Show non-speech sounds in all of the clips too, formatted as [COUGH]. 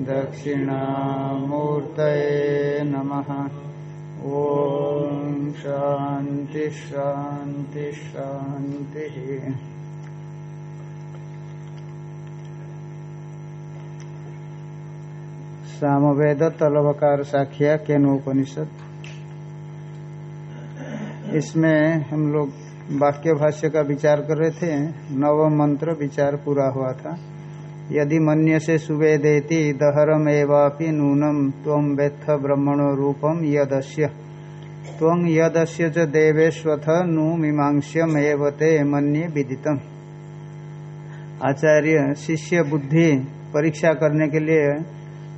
दक्षिणामूर्तये नमः। ॐ शान्ति शान्ति, शान्तिः। सामवेद तलवकार साखिया, केनोपनिषद। इसमें हम लोग वाक्य भाष्य का विचार कर रहे थे। नव मंत्र विचार पूरा हुआ था। यदि मन्य से सुवेदेति दहरम एवापि नूनम तम वेत्थ ब्रह्मणो रूपम यदस्य। त्वं यदस्य च देवेश्वथ नु मीमांस्यम एवते मन्ये विदितम। आचार्य शिष्य बुद्धि परीक्षा करने के लिए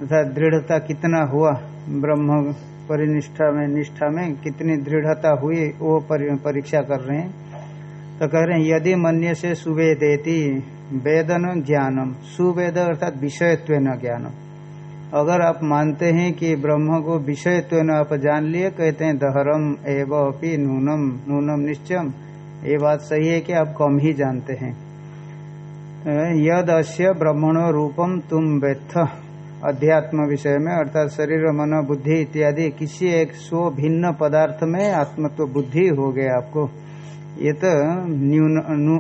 तथा दृढ़ता कितना हुआ? ब्रह्म परिनिष्ठा में, निष्ठा में कितनी दृढ़ता हुई वो परीक्षा कर रहे हैं? तो कह रहे हैं, यदि मन्य से सुवेदेति वेदन ज्ञानम। सुवेद अर्थात विषयत्व ज्ञानम। अगर आप मानते हैं कि ब्रह्म को विषयत्व आप जान लिए, कहते हैं, दहरम एव अपनी नूनम नूनम निश्चयम ये बात सही है कि आप कम ही जानते हैं। यद अश्य ब्रह्मणो रूपम तुम वेत्थ अध्यात्म विषय में, अर्थात शरीर, मन, बुद्धि इत्यादि, किसी एक स्व भिन्न पदार्थ में आत्मत्व बुद्धि हो गया आपको। ये तो न्यून नु,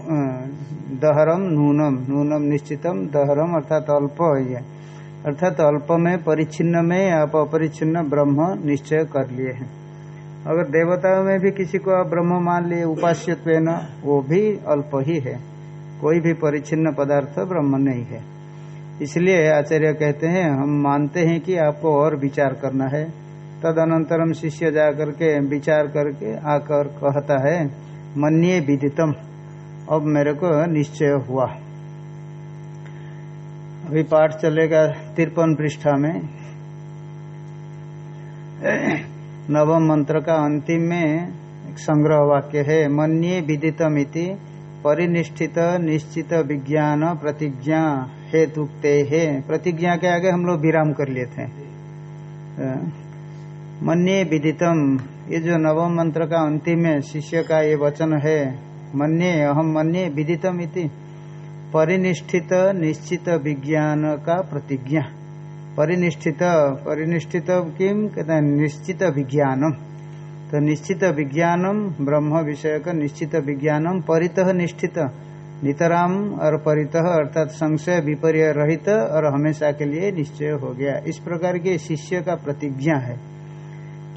दहरम नूनम नूनम निश्चितम दहरम अर्थात अल्प ये। अर्थात अल्प में परिच्छिन्न में आप अपरिच्छिन्न ब्रह्म निश्चय कर लिए हैं। अगर देवताओं में भी किसी को आप ब्रह्म मान लिए उपास्यत्व वो भी अल्प ही है। कोई भी परिच्छिन्न पदार्थ ब्रह्म नहीं है। इसलिए आचार्य कहते हैं हम मानते हैं कि आपको और विचार करना है। तदनंतरम शिष्य जा करके विचार करके आकर कहता है मन्ये विदितम। अब मेरे को निश्चय हुआ। अभी पाठ चलेगा तिरपन पृष्ठा में। नवम मंत्र का अंतिम में एक संग्रह वाक्य है, मन्ये विदितम इति, परिनिष्ठित, निश्चित, विज्ञान, प्रतिज्ञा, हेतुक्ते, है। प्रतिज्ञा के आगे हम लोग विराम कर लिए थे मन्ये विदितम। ये जो नवम मंत्र का अंतिम है शिष्य का ये वचन है, मन्ये अहम मन्ये विदितम इति। परिनिष्ठित निश्चित विज्ञान का प्रतिज्ञा। परिनिष्ठित परिनिष्ठित किम? कहते हैं निश्चित विज्ञानम। तो निश्चित विज्ञानम, ब्रह्म विषय का निश्चित विज्ञानम, परित निष्ठित। नितराम और परित, अर्थात संशय विपर्य रहित और हमेशा के लिए निश्चय हो गया। इस प्रकार के शिष्य का प्रतिज्ञा है।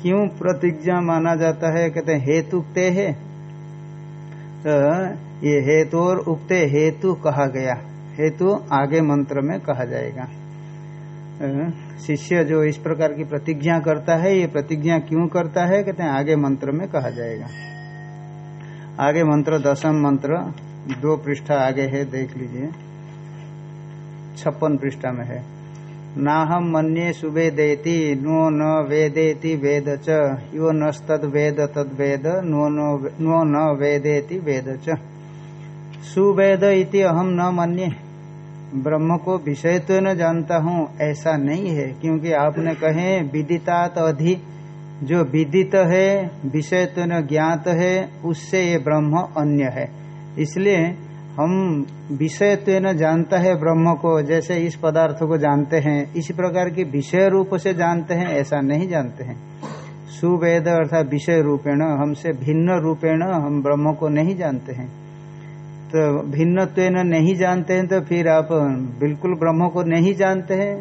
क्यों प्रतिज्ञा माना जाता है? कहते हैं हेतुक्ते है। तो ये हेतु और उक्ते हेतु कहा गया। हेतु आगे मंत्र में कहा जाएगा। शिष्य जो इस प्रकार की प्रतिज्ञा करता है, ये प्रतिज्ञा क्यों करता है? कहते हैं, आगे मंत्र में कहा जाएगा। आगे मंत्र, दसम मंत्र, दो पृष्ठा आगे है, देख लीजिए। छप्पन पृष्ठा में है। ना हम मन्ये सुवेदेति, नो न वेदेति वेद च। यो वेद तद नो न वेदेति वेद च। सुवेद इति अहम न मन्ये। ब्रह्म को विषय तो न जानता हूँ, ऐसा नहीं है, क्योंकि आपने कहे, विदितात अधि। जो विदित है, विषय तो न ज्ञात है, उससे ये ब्रह्म अन्य है। इसलिए हम विषय तो न जानता है ब्रह्म को, जैसे इस पदार्थ को जानते हैं, इसी प्रकार की विषय रूप से जानते हैं, ऐसा नहीं जानते हैं। सुवेद अर्थात विषय रूपेण, हमसे भिन्न रूपेण हम ब्रह्म को नहीं जानते हैं। तो भिन्न तो नहीं जानते हैं तो फिर आप बिल्कुल ब्रह्म को नहीं जानते हैं।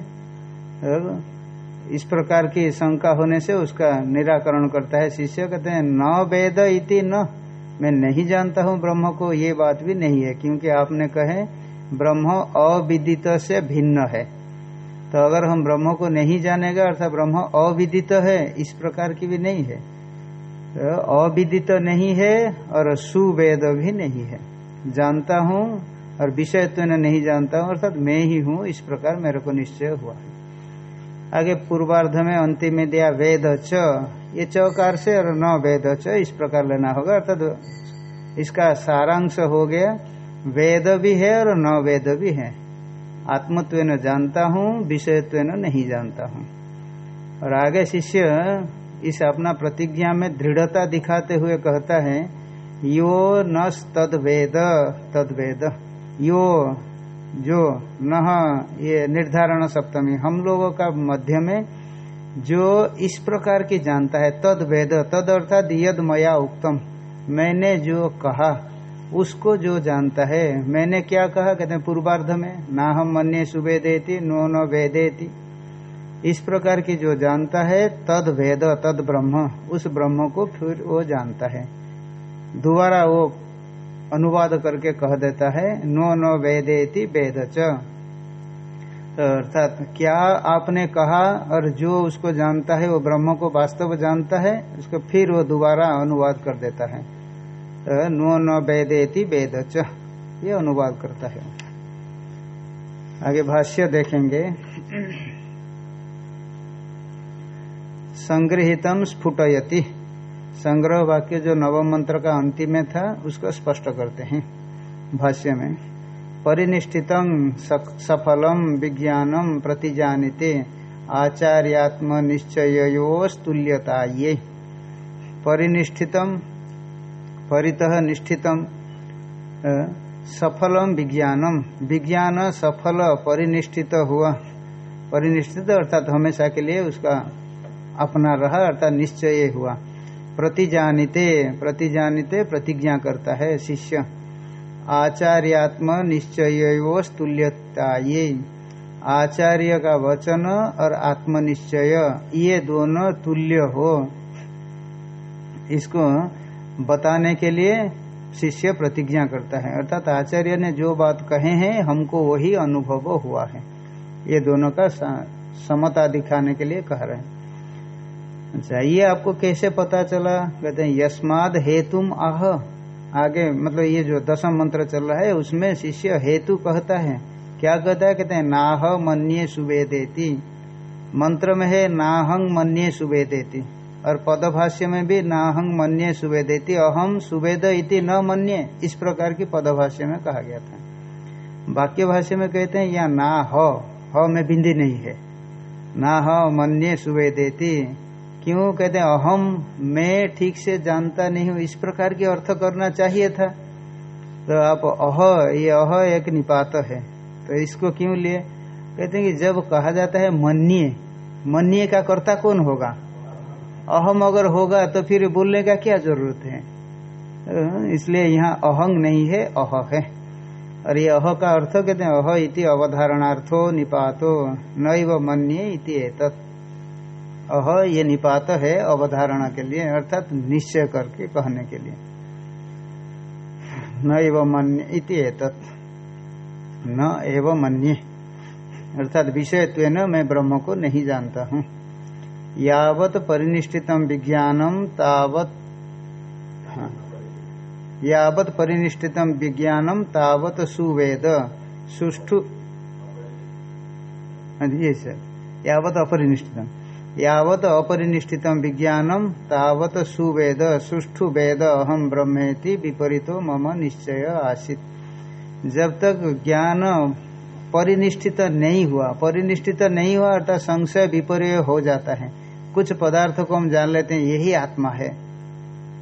इस प्रकार की शंका होने से उसका निराकरण करता है शिष्य, कहते हैं, न वेद इति न मैं नहीं जानता हूँ, ब्रह्म को ये बात भी नहीं है, क्योंकि आपने कहे, ब्रह्म अविदित से भिन्न है। तो अगर हम ब्रह्म को नहीं जानेगा, अर्थात ब्रह्म अविदित है, इस प्रकार की भी नहीं है। तो अविदित नहीं है और सुवेद भी नहीं है। जानता हूँ और विषय तो नहीं जानता हूँ, अर्थात मैं ही हूँ, इस प्रकार मेरे को निश्चय हुआ है। आगे पूर्वार्ध में अंतिम में दिया वेद च। ये चौकार से और न वेद च, इस प्रकार लेना होगा, अर्थात इसका सारांश हो गया। वेद भी है और न वेद भी है। आत्मत्व जानता हूँ विषयत्व नहीं जानता हूँ। और आगे शिष्य इस अपना प्रतिज्ञा में दृढ़ता दिखाते हुए कहता है, यो न तद वेद तद वेद यो जो न ये निर्धारण सप्तमी, हम लोगों का मध्य में जो इस प्रकार की जानता है, तद वेद, तद अर्थात यद मया उक्तम, मैंने जो कहा, उसको जो जानता है, मैंने क्या कहा, कहते हैं पूर्वार्ध में ना हम मन्य सुवेदेति, नो न वेदेति। इस प्रकार की जो जानता है, तद वेद, तद ब्रह्म, उस ब्रह्म को फिर वो जानता है। दोबारा वो अनुवाद करके कह देता है, नो नो वेदेति वेद तो अर्थात, क्या आपने कहा और जो उसको जानता है, वो ब्रह्म को वास्तव जानता है, उसको फिर वो दोबारा अनुवाद कर देता है। तो नो न वेदेति वेद ये अनुवाद करता है। आगे भाष्य देखेंगे। संग्रहितम स्फुटयति। संग्रह वाक्य जो नवम मंत्र का अंतिम में था, उसको स्पष्ट करते हैं भाष्य में। परिनिष्ठितम सफलम विज्ञानम प्रतिजानिते आचार्यात्म निश्चयोस्तुल्यता ये परिनिष्ठितम परितः निष्ठितम सफलम विज्ञानम विज्ञान सफल परिनिष्ठित हुआ। परिनिष्ठित अर्थात हमेशा के लिए उसका अपना रहा, अर्थात निश्चय हुआ। प्रतिजानिते प्रतिजानिते प्रतिज्ञा करता है शिष्य। आचार्यात्म निश्चय तुल्यता ये आचार्य का वचन और आत्मनिश्चय, ये दोनों तुल्य हो। इसको बताने के लिए शिष्य प्रतिज्ञा करता है। अर्थात आचार्य ने जो बात कहे हैं, हमको वही अनुभव हुआ है। ये दोनों का समता दिखाने के लिए कह रहे हैं। अच्छा ये आपको कैसे पता चला? कहते हैं, यस्माद हेतुम आह आगे मतलब ये जो दसम मंत्र चल रहा है, उसमें शिष्य हेतु कहता है। क्या कहता है? कहते हैं, नाह मन्ये सुवेदेति। मंत्र में है नाहंग मन्ये सुवेदेति। और पदभाष्य में भी नाहंग मन्ये सुवेदेति अहम सुवेद इति न मन्ये। इस प्रकार की पदभाष्य में कहा गया था। वाक्य भाष्य में कहते हैं, या ना ह में बिंदी नहीं है। ना ह मन्ये सुवेदेति। क्यों? कहते हैं, अहम, मैं ठीक से जानता नहीं हूँ। इस प्रकार की अर्थ करना चाहिए था। तो आप अह, ये अह एक निपात है। तो इसको क्यों लिए? कहते हैं कि जब कहा जाता है मन्य मन्य का कर्ता कौन होगा? अहम अगर होगा तो फिर बोलने का क्या ज़रूरत है? इसलिए यहाँ अहंग नहीं है, अह है। और ये अह का अर्थ कहते हैं, अह इति अवधारणार्थो निपातो, नैव मन्ये इति एतत्। अह ये निपात है अवधारणा के लिए अर्थात निश्चय करके कहने के लिए। न एवं मन्य इति न एवं मन्य। अर्थात विषयत्व मैं ब्रह्म को नहीं जानता हूँ। यावत परिनिष्ठितम विज्ञानम तावत हाँ, यावत परिनिष्ठितम विज्ञानम तावत सुवेद। सुष्ठु हाँ ये सर। यावत अपरिनिष्ठितम यावत अपरिनिष्ठितम विज्ञानम तावत सुवेद सुष्ठु वेद अहम ब्रह्मेति विपरीतो मम निश्चय आसित। जब तक ज्ञान परिनिष्ठित नहीं हुआ, परिनिष्ठित नहीं हुआ अर्थात संशय विपर्य हो जाता है। कुछ पदार्थ को हम जान लेते हैं, यही आत्मा है।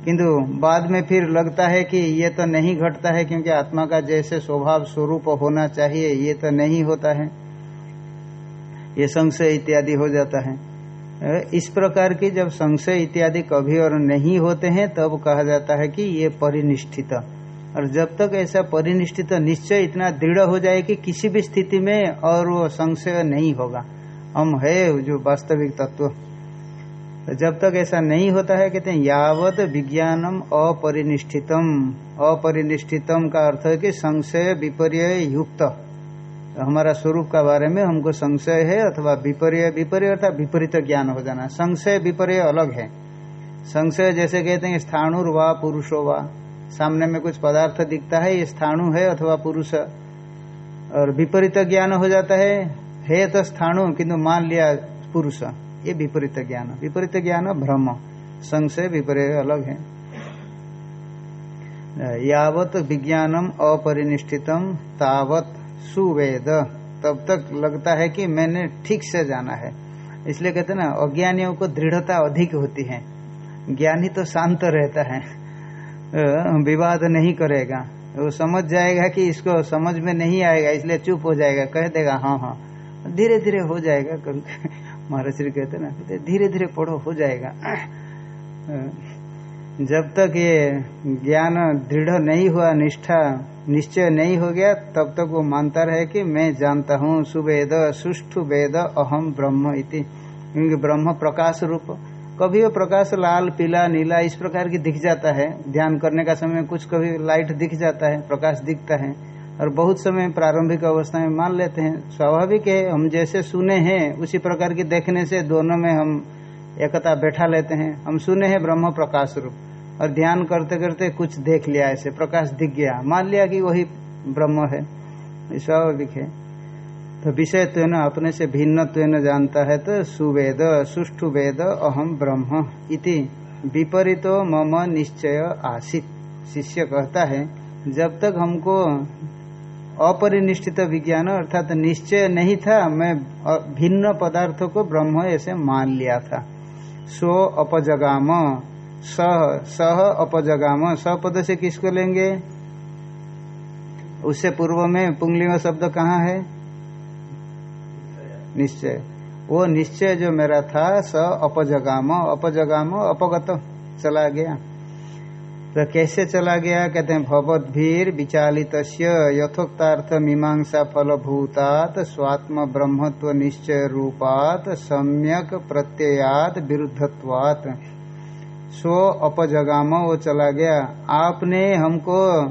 किंतु बाद में फिर लगता है कि ये तो नहीं घटता है, क्योंकि आत्मा का जैसे स्वभाव स्वरूप होना चाहिए, ये तो नहीं होता है। ये संशय इत्यादि हो जाता है। इस प्रकार की जब संशय इत्यादि कभी और नहीं होते हैं, तब कहा जाता है कि ये परिनिष्ठित। और जब तक ऐसा परिनिष्ठित निश्चय इतना दृढ़ हो जाए कि किसी भी स्थिति में और वो संशय नहीं होगा। हम है जो वास्तविक तत्व। तो जब तक ऐसा नहीं होता है, कहते हैं, यावत विज्ञानम अपरिनिष्ठितम। अपरिनिष्ठितम का अर्थ है कि संशय विपर्य युक्त। हमारा स्वरूप का बारे में हमको संशय है अथवा विपर्य विपर्य अर्थात विपरीत ज्ञान हो जाना। संशय, विपर्य अलग है। संशय जैसे कहते हैं, स्थाणु वा पुरुषो वा। सामने में कुछ पदार्थ दिखता है, ये स्थाणु है अथवा पुरुष। और विपरीत ज्ञान हो जाता है है तो स्थाणु, किंतु मान लिया पुरुष। ये विपरीत ज्ञान। विपरीत ज्ञान भ्रम। संशय विपरीत अलग है। यावत विज्ञानम अपरिनिष्ठितम, तावत सुवेद। तब तक लगता है कि मैंने ठीक से जाना है। इसलिए कहते ना, अज्ञानियों को दृढ़ता अधिक होती है। ज्ञानी तो शांत रहता है। विवाद नहीं करेगा। वो समझ जाएगा कि इसको समझ में नहीं आएगा, इसलिए चुप हो जाएगा। कह देगा हाँ हाँ। धीरे धीरे हो जाएगा। [LAUGHS] महाराज श्री कहते ना, कहते धीरे धीरे पढ़ो, हो जाएगा। [CLEARS THROAT] जब तक ये ज्ञान दृढ़ नहीं हुआ, निष्ठा निश्चय नहीं हो गया, तब तक वो मानता रहे कि मैं जानता हूँ, सुवेद, सुष्ठु वेद, अहम ब्रह्म इति। क्योंकि ब्रह्म प्रकाश रूप। कभी वो प्रकाश लाल, पीला, नीला इस प्रकार की दिख जाता है। ध्यान करने का समय कुछ कभी लाइट दिख जाता है, प्रकाश दिखता है। और बहुत समय प्रारंभिक अवस्था में मान लेते हैं। स्वाभाविक है, हम जैसे सुने हैं, उसी प्रकार की देखने से दोनों में हम एकता बैठा लेते हैं। हम सुने हैं ब्रह्म प्रकाश रूप। और ध्यान करते करते कुछ देख लिया ऐसे, प्रकाश दिख गया। मान लिया कि वही ब्रह्म है स्वाभाविक है। तो विषय त्वेन अपने से भिन्न त्वेन जानता है तो सुवेद, सुष्ठु वेद अहम ब्रह्म इति। विपरीतो मम निश्चय आसित। शिष्य कहता है, जब तक हमको अपरिनिष्ठित विज्ञान अर्थात निश्चय नहीं था, मैं भिन्न पदार्थों को ब्रह्म ऐसे मान लिया था। सो अपजगाम। सह सह अपजगाम। स पद से किसको लेंगे? उससे पूर्व में पुंगलिंग शब्द कहाँ है? निश्चय। वो निश्चय जो मेरा था स अपजगाम। अपजगाम, अपगत चला गया। तो कैसे चला गया? कहते हैं भगवदीर विचालित यथोक्तार्थ मीमांसा फलभूतात स्वात्म ब्रह्मत्व निश्चय रूपात सम्यक प्रत्ययात विरुद्धत्वात। स्व अपजगाम, वो चला गया। आपने हमको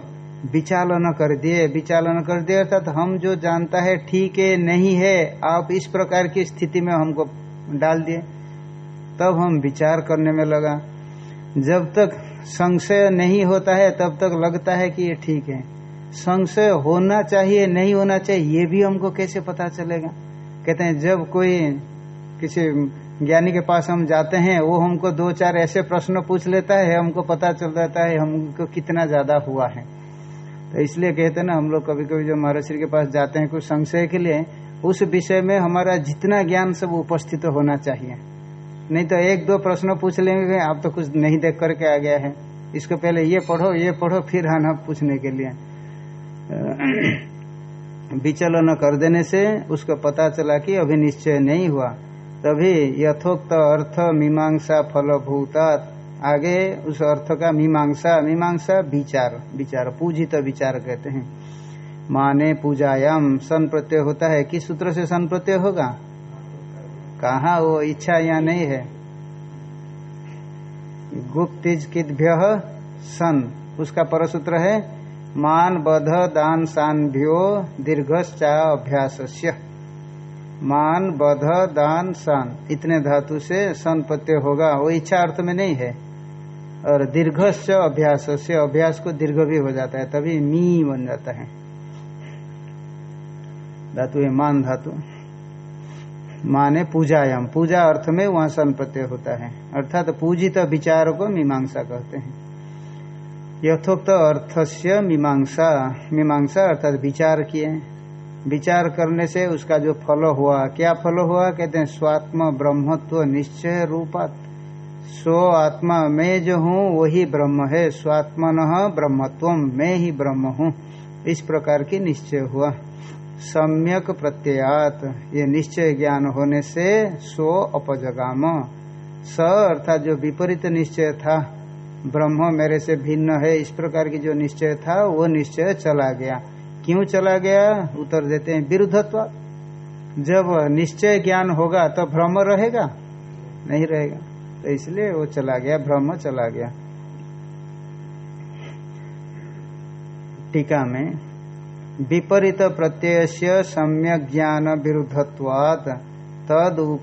विचालन कर दिए। विचालन कर दिए अर्थात हम जो जानता है ठीक है, नहीं है, आप इस प्रकार की स्थिति में हमको डाल दिए। तब हम विचार करने में लगा। जब तक संशय नहीं होता है, तब तक लगता है कि ये ठीक है। संशय होना चाहिए, नहीं होना चाहिए, ये भी हमको कैसे पता चलेगा? कहते हैं, जब कोई किसी ज्ञानी के पास हम जाते हैं, वो हमको दो चार ऐसे प्रश्न पूछ लेता है, हमको पता चल जाता है हमको कितना ज़्यादा हुआ है। तो इसलिए कहते हैं ना, हम लोग कभी कभी जो महर्षि के पास जाते हैं कुछ संशय के लिए, उस विषय में हमारा जितना ज्ञान सब उपस्थित होना चाहिए। नहीं तो एक दो प्रश्न पूछ लेंगे, आप तो कुछ नहीं देख करके आ गया है। इसको पहले ये पढ़ो ये पढ़ो, फिर आना पूछने के लिए। [CLEARS THROAT] विचलन कर देने से उसको पता चला कि अभी निश्चय नहीं हुआ। तभी यथोक्त अर्थ मीमांसा फलभूता आगे उस अर्थ का मीमांसा मीमांसा विचार विचार, पूजित विचार कहते हैं। माने पूजायाम सन प्रत्यय होता है। किस सूत्र से सन प्रत्यय होगा? कहा वो इच्छा या नहीं है? गुप्तिज सन, उसका परसूत्र है। मान बध दान सान्भ्यो दीर्घश्चा अभ्यास मान, बध, दान, सान। इतने धातु से सन प्रत्यय होगा। वो इच्छा अर्थ में नहीं है। और दीर्घस्य अभ्यास से अभ्यास को दीर्घ भी हो जाता है। तभी मी बन जाता है। धातु है मान धातु। माने पूजायाम। पूजा अर्थ में वहाँ सन प्रत्यय होता है। अर्थात तो पूजित विचार को मीमांसा कहते हैं। यथोक्त अर्थस्य मीमांसा। मीमांसा अर्थात विचार किए। विचार करने से उसका जो फल हुआ, क्या फल हुआ? कहते हैं, स्वात्म ब्रह्मत्व निश्चय रूपात। स्व आत्मा मैं जो हूँ, वही ब्रह्म है। स्वात्मन ब्रह्मत्व, मैं ही ब्रह्म हूँ। इस प्रकार की निश्चय हुआ। सम्यक प्रत्ययात। ये निश्चय ज्ञान होने से स्व अपजगाम। स अर्थात जो विपरीत निश्चय था, ब्रह्म मेरे से भिन्न है, इस प्रकार की जो निश्चय था, वो निश्चय चला गया। क्यों चला गया? उत्तर देते हैं, विरुद्धत्व। जब निश्चय ज्ञान होगा तो भ्रम रहेगा? नहीं रहेगा। तो इसलिए वो चला गया, भ्रम चला गया। टीका में, विपरीत प्रत्यय से सम्यक ज्ञान विरुद्धत्वाद तद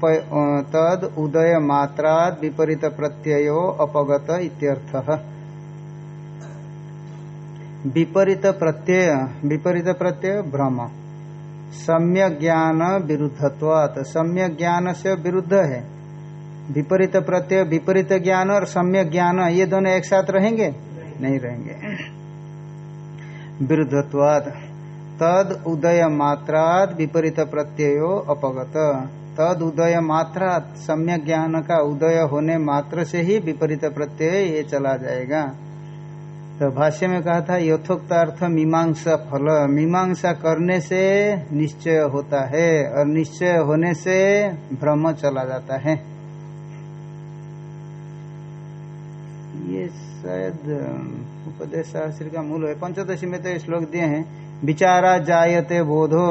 तद उदय मात्रा विपरीत प्रत्ययो अपगत इत्यर्थ। विपरीत प्रत्यय विपरीत प्रत्यय भ्रम सम्य ज्ञान विरुद्धत्वात। सम्य ज्ञान से विरुद्ध है। विपरीत प्रत्यय, विपरीत ज्ञान और सम्य ज्ञान, ये दोनों एक साथ रहेंगे? नहीं रहेंगे। विरुद्धत्वाद तद उदय मात्राद विपरीत प्रत्ययो अपगत। तद उदय मात्रात सम्यक ज्ञान का उदय होने मात्र से ही विपरीत प्रत्यय ये चला जाएगा। तो भाष्य में कहा था, यथोक्तार्थ मीमांसा फल, मीमांसा करने से निश्चय होता है और निश्चय होने से भ्रम चला जाता है। ये शायद उपदेश शास्त्र का मूल है। पंचदशी में तो श्लोक दिए हैं, विचारा जायते बोधो,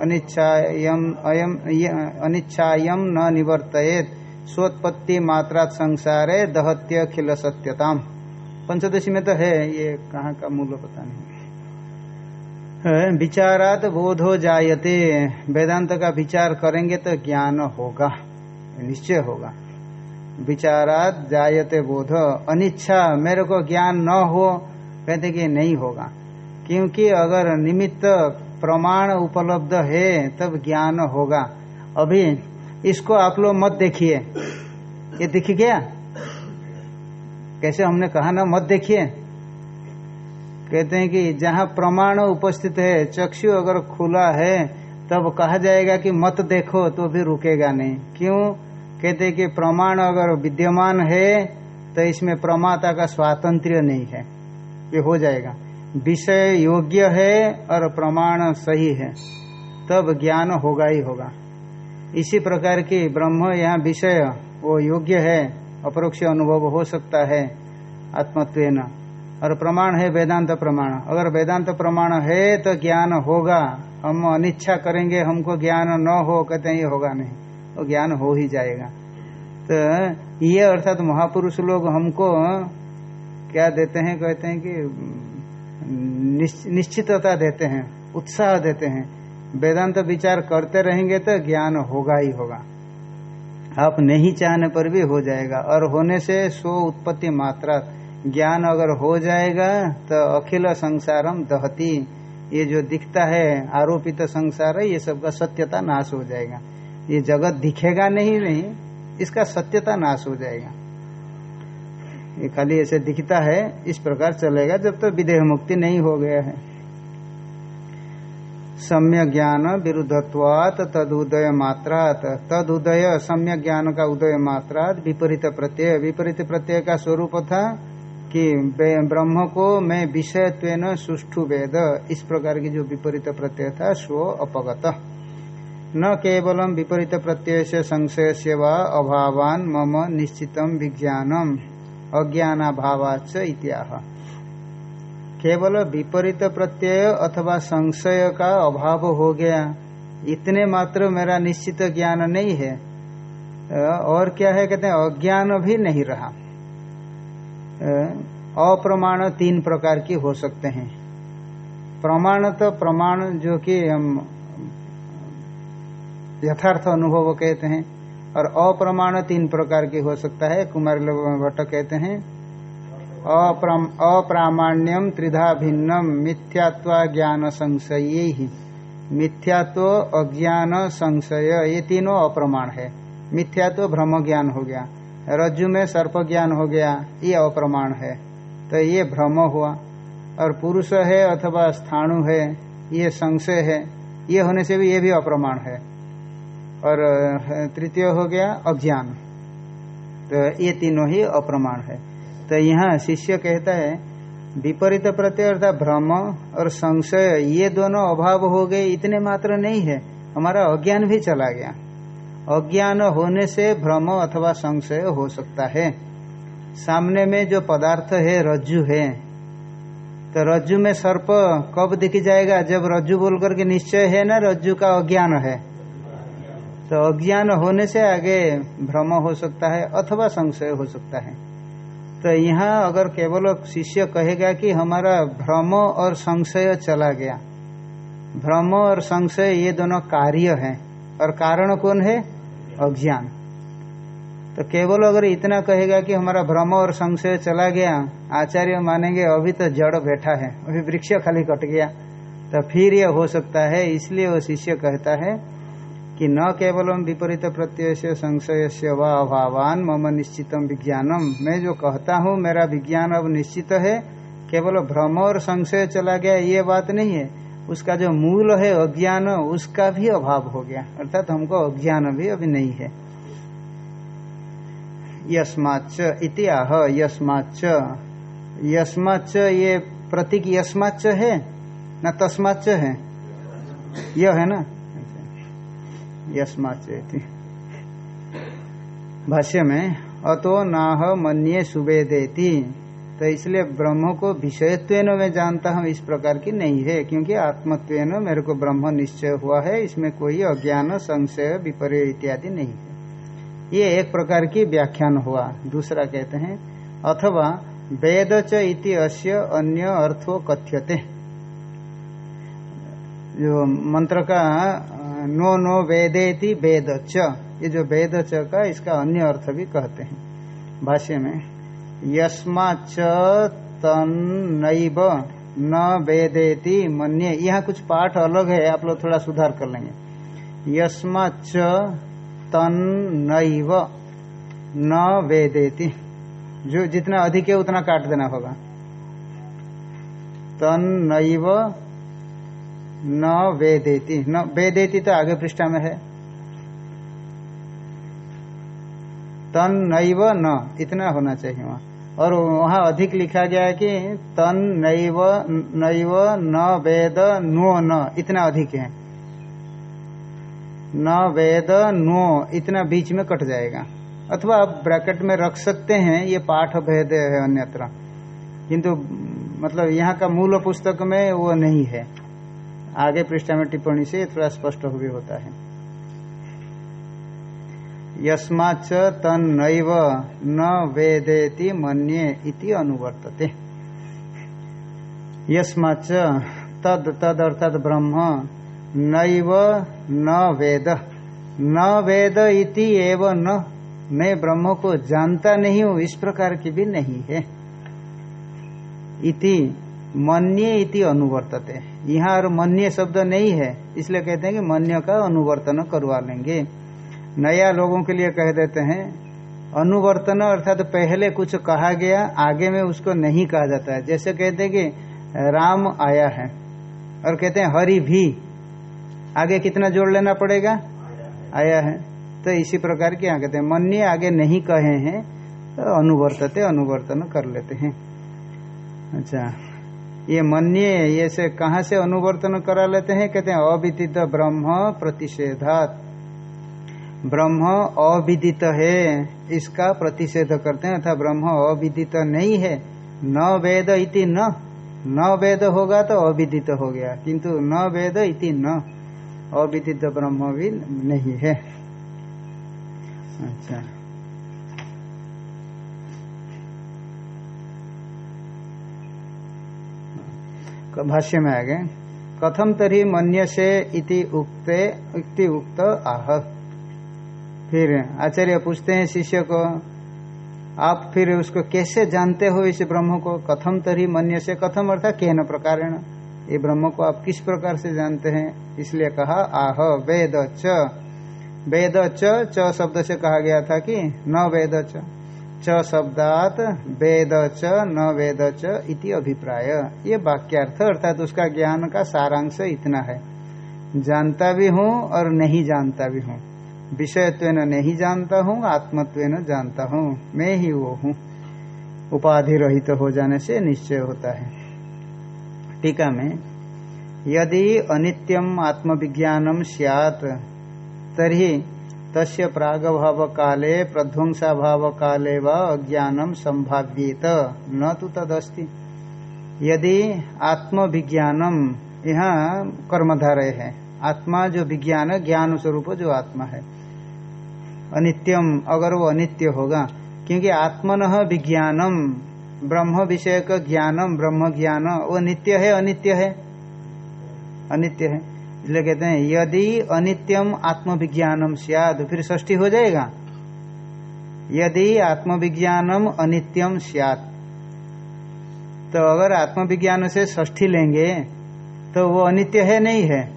अनिच्छायम, अयम न निवर्तयेत, स्वोत्पत्ति मात्रा संसारे दहत्य खिल सत्यताम। पंचदशी में तो है, ये कहाँ का मूल पता नहीं। विचारात बोधो जायते, वेदांत का विचार करेंगे तो ज्ञान होगा, निश्चय होगा। विचारात जायते बोध, अनिच्छा, मेरे को ज्ञान न हो, कहते कि नहीं होगा। क्योंकि अगर निमित्त प्रमाण उपलब्ध है, तब ज्ञान होगा। अभी इसको आप लोग मत देखिए। ये दिख गया? कैसे हमने कहा ना, मत देखिए। कहते हैं कि जहाँ प्रमाण उपस्थित है, चक्षु अगर खुला है, तब कहा जाएगा कि मत देखो तो भी रुकेगा नहीं। क्यों? कहते कि प्रमाण अगर विद्यमान है तो इसमें प्रमाता का स्वातंत्र्य नहीं है। ये हो जाएगा। विषय योग्य है और प्रमाण सही है, तब ज्ञान होगा ही होगा। इसी प्रकार की ब्रह्म यहाँ विषय, वो योग्य है। अपरोक्ष अनुभव हो सकता है आत्मत्व और प्रमाण है वेदांत प्रमाण। अगर वेदांत प्रमाण है तो ज्ञान होगा। हम अनिच्छा करेंगे, हमको ज्ञान न हो, कहते हैं, ये होगा नहीं। वो तो ज्ञान हो ही जाएगा। तो ये अर्थात तो महापुरुष लोग हमको क्या देते हैं, कहते हैं कि निश्चितता देते हैं, उत्साह देते हैं। वेदांत विचार करते रहेंगे तो ज्ञान होगा ही होगा। आप नहीं चाहने पर भी हो जाएगा। और होने से स्व उत्पत्ति मात्रा। ज्ञान अगर हो जाएगा तो अखिल संसारम दहती। ये जो दिखता है, आरोपित संसार है ये सबका सत्यता नाश हो जाएगा। ये जगत दिखेगा नहीं नहीं, इसका सत्यता नाश हो जाएगा। ये खाली ऐसे दिखता है, इस प्रकार चलेगा, जब तक तो विदेह मुक्ति नहीं हो गया है। सम्य ज्ञान विरुद्धत्वात तदुदय मात्रात। तदुदय सम्य ज्ञान का उदय मात्रात, विपरीत प्रत्यय। विपरीत प्रत्यय का स्वरूप था कि ब्रह्म को मैं विषयत्व सुष्ठु वेद। इस प्रकार की जो विपरीत प्रत्यय था, स्व अपगत। न केवलम विपरीत प्रत्यय से संशय से व अभावान मम निश्चितम विज्ञानम। अज्ञानाभावाच इत्याह। केवल विपरीत प्रत्यय अथवा संशय का अभाव हो गया। इतने मात्र मेरा निश्चित ज्ञान नहीं है। और क्या है? कहते हैं, अज्ञान भी नहीं रहा। अप्रमाण तीन प्रकार की हो सकते हैं। प्रमाण तो प्रमाण जो कि हम यथार्थ अनुभव कहते हैं, और अप्रमाण तीन प्रकार की हो सकता है। कुमार भट्ट कहते हैं अप्रामाण्यम त्रिधा भिन्नम मिथ्यात्व ज्ञान संशय ही मिथ्यात्व अज्ञान संशय ये तीनों अप्रमाण है। मिथ्यात्व भ्रम ज्ञान हो गया। रज्जु में सर्प ज्ञान हो गया, ये अप्रमाण है। तो ये भ्रम हुआ। और पुरुष है अथवा स्थाणु है, ये संशय है, ये होने से भी ये भी अप्रमाण है। और तृतीय हो गया अज्ञान। तो ये तीनों ही अप्रमाण है। तो यहाँ शिष्य कहता है, विपरीत प्रत्यय अर्थात भ्रम और संशय, ये दोनों अभाव हो गए, इतने मात्र नहीं है। हमारा अज्ञान भी चला गया। अज्ञान होने से भ्रम अथवा संशय हो सकता है। सामने में जो पदार्थ है, रज्जु है। तो रज्जु में सर्प कब दिख जाएगा? जब रज्जु बोल करके निश्चय है ना, रज्जु का अज्ञान है। तो अज्ञान होने से आगे भ्रम हो सकता है अथवा संशय हो सकता है। तो यहाँ अगर केवल शिष्य कहेगा कि हमारा भ्रम और संशय चला गया। भ्रम और संशय ये दोनों कार्य हैं और कारण कौन है? अज्ञान। तो केवल अगर इतना कहेगा कि हमारा भ्रम और संशय चला गया, आचार्य मानेंगे अभी तो जड़ बैठा है, अभी वृक्ष खाली कट गया तो फिर यह हो सकता है, इसलिए वो शिष्य कहता है कि न केवलम विपरीत प्रत्यय से संशय से व अभावान, मम निश्चितम विज्ञानम। मैं जो कहता हूँ, मेरा विज्ञान अब निश्चित है। केवल भ्रम और संशय चला गया, ये बात नहीं है। उसका जो मूल है अज्ञान, उसका भी अभाव हो गया। अर्थात हमको अज्ञान भी अभी नहीं है। यस्माच इति आह यस्माच यस्माच ये प्रतीक यस्माच है, न तस्माच है। यह है ना? भाष्य में अतो नाह मन्ये सुवेदेति। तो इसलिए ब्रह्म को विषयत्व में जानता हूँ इस प्रकार की नहीं है, क्योंकि आत्मत्व मेरे को ब्रह्म निश्चय हुआ है, इसमें कोई अज्ञान, संशय, विपर्य इत्यादि नहीं है। ये एक प्रकार की व्याख्यान हुआ, दूसरा कहते हैं, अथवा वेद च इति अस्य अन्य अर्थो कथ्यते। जो मंत्र का नो नो वेदेति वेद च ये जो वेद च का इसका अन्य अर्थ भी कहते हैं। भाष्य में यस्माच तन्नैव न वेदेति मन्ये। यहाँ कुछ पाठ अलग है, आप लोग थोड़ा सुधार कर लेंगे। यस्माच तन्नैव न वेदेति। जो जितना अधिक है, उतना काट देना होगा। तन्नैव न वेदेति। न वेदेति तो आगे पृष्ठा में है। तन नैव न, इतना होना चाहिए वहाँ। और वहाँ अधिक लिखा गया है कि तन नैव नैव न वेद, नो, न, इतना अधिक है। न वेद, नो, इतना बीच में कट जाएगा। अथवा आप ब्रैकेट में रख सकते हैं, ये पाठ भेद है अन्यत्र। किंतु मतलब यहाँ का मूल पुस्तक में वो नहीं है। आगे पृष्ठा में टिप्पणी से थोड़ा स्पष्ट भी होता है। यस्माच तन नैव न वेदेति मन्ये इति अनुवर्तते। यस्माच तद तद अर्थात ब्रह्म नैव न वेद। न वेद इति एव न। मैं ब्रह्म को जानता नहीं हूँ, इस प्रकार की भी नहीं है। इति मन्य इति अनुवर्तते। यहाँ और मन्य शब्द नहीं है, इसलिए कहते हैं कि मन्य का अनुवर्तन करवा लेंगे। नया लोगों के लिए कह देते हैं, अनुवर्तन अर्थात तो पहले कुछ कहा गया, आगे में उसको नहीं कहा जाता है। जैसे कहते हैं कि राम आया है, और कहते हैं हरि भी, आगे कितना जोड़ लेना पड़ेगा? आया है। तो इसी प्रकार के यहाँ कहते हैं, मन्य आगे नहीं कहे हैं तो अनुवर्तते अनुवर्तन कर लेते हैं। अच्छा। ये मन्य ये से कहा से अनुवर्तन करा लेते हैं? कहते हैं, अविदित ब्रह्म प्रतिषेधात। ब्रह्म अविदित है, इसका प्रतिषेध करते हैं, अर्थात ब्रह्म अविदित नहीं है। न वेद इति न। न वेद होगा तो अविदित हो गया, किंतु न वेद इति न। अविदित ब्रह्म भी नहीं है। अच्छा। भाष्य में आ गए कथम तरी मन्य से इति उक्ते, इति उक्त आह। फिर आचार्य पूछते हैं शिष्य को, आप फिर उसको कैसे जानते हो इस ब्रह्म को? कथम तरी मन्य से कथम अर्थात के न प्रकार ये ब्रह्म को आप किस प्रकार से जानते हैं? इसलिए कहा, आह वेद च वेद च शब्द से कहा गया था कि न वेद च च शब्दात वेद च न वेद च इति अभिप्राय। ये वाक्यार्थ अर्थात उसका ज्ञान का सारांश इतना है। जानता भी हूँ और नहीं जानता भी हूँ। विषयत्व नहीं जानता हूँ आत्मत्व जानता हूँ। मैं ही वो हूँ। उपाधि रहित हो जाने से निश्चय होता है। टीका में, यदि अनित्यम आत्मविज्ञानम सियात तरी तस्य प्रागभाव काले प्रध्वंसा भाव काले व अज्ञानम संभाव्येत न तो तदस्ति। यदि आत्मविज्ञानम यहाँ कर्मधारय है। आत्मा जो विज्ञान ज्ञान स्वरूप जो आत्मा है। अनित्यम अगर वो अनित्य होगा, क्योंकि आत्मन विज्ञानम ब्रह्म विषय का ज्ञानम ब्रह्म ज्ञान, वो नित्य है, अनित्य है। अनित्य है। इसलिए कहते हैं, यदि अनित्यम आत्मविज्ञानम सियाद, फिर ष्ठी हो जाएगा। यदि आत्मविज्ञानम अनित्यम सियात। तो अगर आत्मविज्ञान से ष्ठी लेंगे तो वो अनित्य है, नहीं है।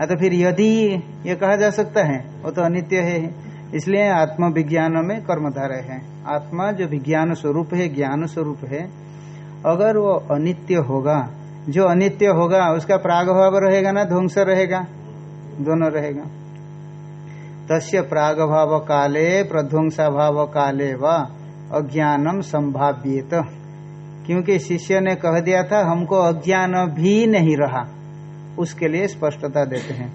आ तो फिर यदि ये कहा जा सकता है, वो तो अनित्य है। इसलिए आत्मविज्ञान में कर्मधारय है। आत्मा जो विज्ञान स्वरूप है, ज्ञान स्वरूप है, अगर वो अनित्य होगा जो अनित्य होगा, उसका प्रागभाव रहेगा ना, ध्वंस रहेगा, दोनों रहेगा। तस्य प्रागभाव काले प्रध्वंसा भाव काले व अज्ञानम संभाव्यत। क्योंकि शिष्य ने कह दिया था, हमको अज्ञान भी नहीं रहा। उसके लिए स्पष्टता देते हैं।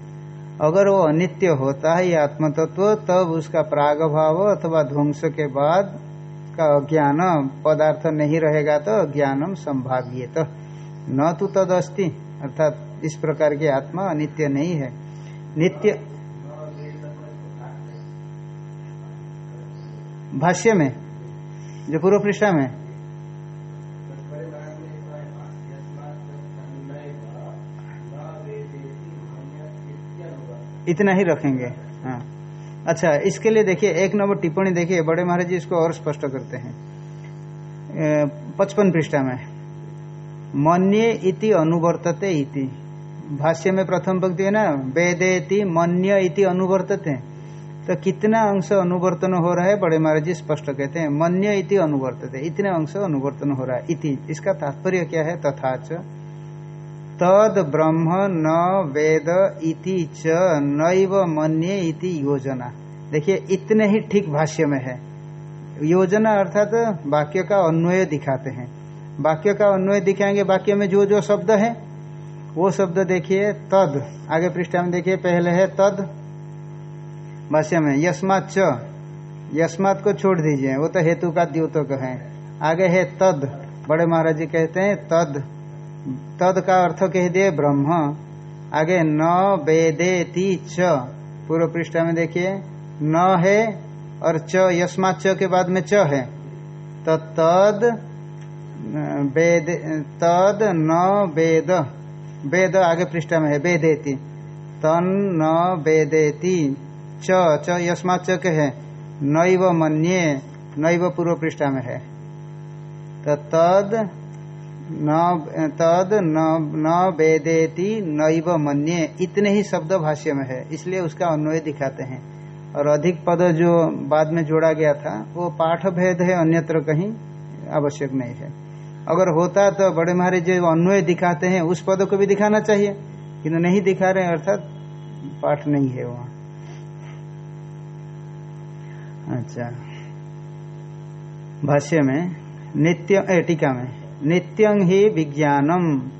अगर वो अनित्य होता है, ये आत्मतत्व, तब उसका प्रागभाव अथवा ध्वंस के बाद का अज्ञान पदार्थ नहीं रहेगा तो अज्ञानम संभाव्यत। न तो तद अस्ति अर्थात इस प्रकार की आत्मा अनित्य नहीं है। नित्य भाष्य में, जो पूर्व पृष्ठा में, इतना ही रखेंगे हाँ। अच्छा इसके लिए देखिए, एक नंबर टिप्पणी देखिए, बड़े महाराज जी इसको और स्पष्ट करते हैं। पचपन पृष्ठा में मन्ये इति अनुवर्तते इति। भाष्य में प्रथम पंक्ति है ना? वेदेति मन्य इति अनुवर्तते। तो कितना अंश अनुवर्तन हो रहा है? बड़े महाराज जी स्पष्ट कहते हैं, मन्य इति अनुवर्तते। इतने अंश अनुवर्तन हो रहा है। इति, इसका तात्पर्य क्या है? तथा तद ब्रह्म न वेद इति च नैव मन्ये इति योजना। देखिए, इतने ही ठीक भाष्य में है। योजना अर्थात वाक्य का अन्वय दिखाते हैं। वाक्य का अन्वय दिखाएँगे। वाक्य में जो जो शब्द है, वो शब्द देखिए, तद। आगे पृष्ठ में देखिए, पहले है तद, भाष्य में, यस्मात च। यस्मात को छोड़ दीजिए, वो तो हेतु का द्योतक है। आगे है तद। बड़े महाराज जी कहते हैं, तद। तद का अर्थ कह दिए, ब्रह्म। आगे न वेदेति च। पूर्व पृष्ठ में देखिए, न है और च, यस्मात च के बाद में च है। तो तद तद न वेद वेद आगे पृष्ठ में है, वेदेति। तन न वेदेति, च च यस्मात च के है, नैव मन्ये, नैव पूर्व पृष्ठ में है। तो तद न तद न वेदेति, नैव मन्ये, इतने ही शब्द भाष्य में है, इसलिए उसका अन्वय दिखाते हैं। और अधिक पद जो बाद में जोड़ा गया था, वो पाठ भेद है, अन्यत्र कहीं आवश्यक नहीं है। अगर होता तो बड़े महाराज जो अन्वय दिखाते हैं, उस पद को भी दिखाना चाहिए। किन्तु नहीं दिखा रहे, अर्थात पाठ नहीं है वहाँ। अच्छा। भाष्य में, नित्य टीका में, नित्यं ही विज्ञानम।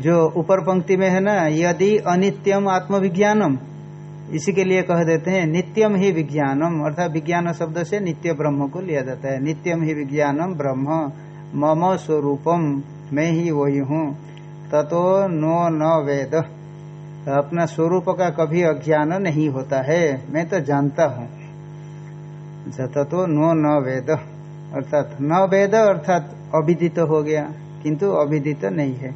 जो ऊपर पंक्ति में है ना, यदि अनित्यम आत्मविज्ञानम, इसी के लिए कह देते हैं नित्यम ही विज्ञानम। अर्थात विज्ञान शब्द से नित्य ब्रह्म को लिया जाता है। नित्यम ही विज्ञानम ब्रह्म। मम स्वरूपम, मैं ही वही हूँ। ततो नो न वेद। अपना स्वरूप का कभी अज्ञान नहीं होता है, मैं तो जानता हूँ। ततो नो न वेद। अर्थात न वेद अर्थात अभिदित हो गया, किंतु अभिदित नहीं है।